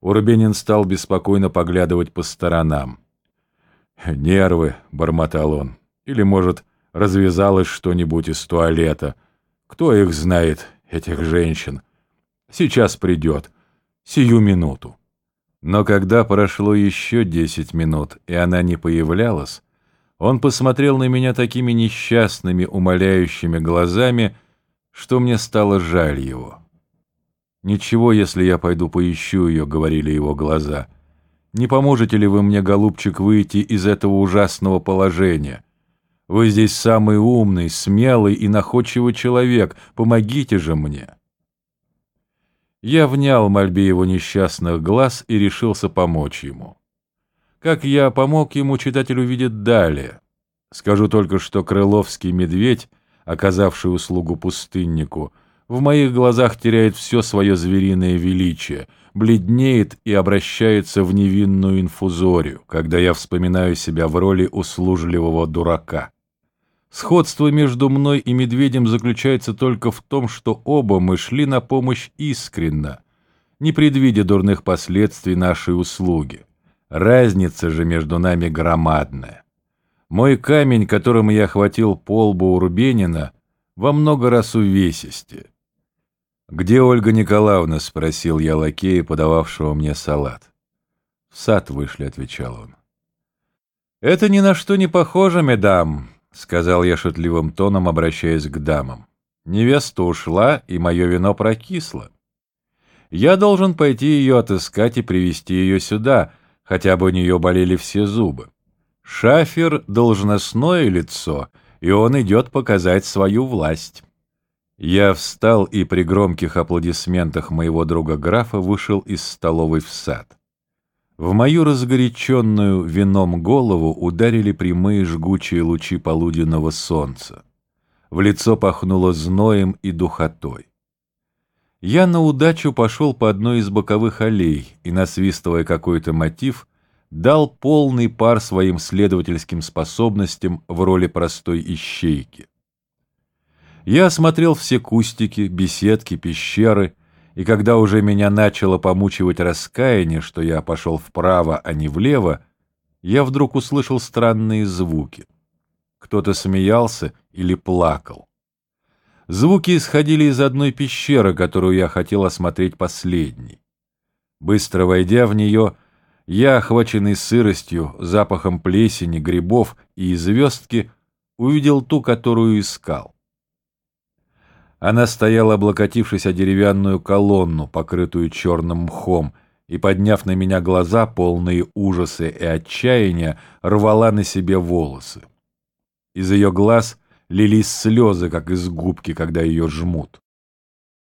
Урбенин стал беспокойно поглядывать по сторонам. «Нервы», — бормотал он. «Или, может, развязалось что-нибудь из туалета. Кто их знает, этих женщин? Сейчас придет. Сию минуту». Но когда прошло еще десять минут, и она не появлялась, он посмотрел на меня такими несчастными, умоляющими глазами, что мне стало жаль его. «Ничего, если я пойду поищу ее», — говорили его глаза. «Не поможете ли вы мне, голубчик, выйти из этого ужасного положения? Вы здесь самый умный, смелый и находчивый человек. Помогите же мне». Я внял мольбе его несчастных глаз и решился помочь ему. Как я помог ему, читатель увидит далее. Скажу только, что крыловский медведь, оказавший услугу пустыннику, в моих глазах теряет все свое звериное величие, бледнеет и обращается в невинную инфузорию, когда я вспоминаю себя в роли услужливого дурака. Сходство между мной и медведем заключается только в том, что оба мы шли на помощь искренно, не предвидя дурных последствий нашей услуги. Разница же между нами громадная. Мой камень, которым я охватил полбу у Рубенина, во много раз увесистее. «Где Ольга Николаевна?» — спросил я лакея, подававшего мне салат. «В сад вышли», — отвечал он. «Это ни на что не похоже, медам», — сказал я шутливым тоном, обращаясь к дамам. «Невеста ушла, и мое вино прокисло. Я должен пойти ее отыскать и привести ее сюда, хотя бы у нее болели все зубы. Шафер — должностное лицо, и он идет показать свою власть». Я встал и при громких аплодисментах моего друга графа вышел из столовой в сад. В мою разгоряченную вином голову ударили прямые жгучие лучи полуденного солнца. В лицо пахнуло зноем и духотой. Я на удачу пошел по одной из боковых аллей и, насвистывая какой-то мотив, дал полный пар своим следовательским способностям в роли простой ищейки. Я осмотрел все кустики, беседки, пещеры, и когда уже меня начало помучивать раскаяние, что я пошел вправо, а не влево, я вдруг услышал странные звуки. Кто-то смеялся или плакал. Звуки исходили из одной пещеры, которую я хотел осмотреть последней. Быстро войдя в нее, я, охваченный сыростью, запахом плесени, грибов и звездки, увидел ту, которую искал. Она стояла, облокотившись о деревянную колонну, покрытую черным мхом, и, подняв на меня глаза, полные ужаса и отчаяния, рвала на себе волосы. Из ее глаз лились слезы, как из губки, когда ее жмут.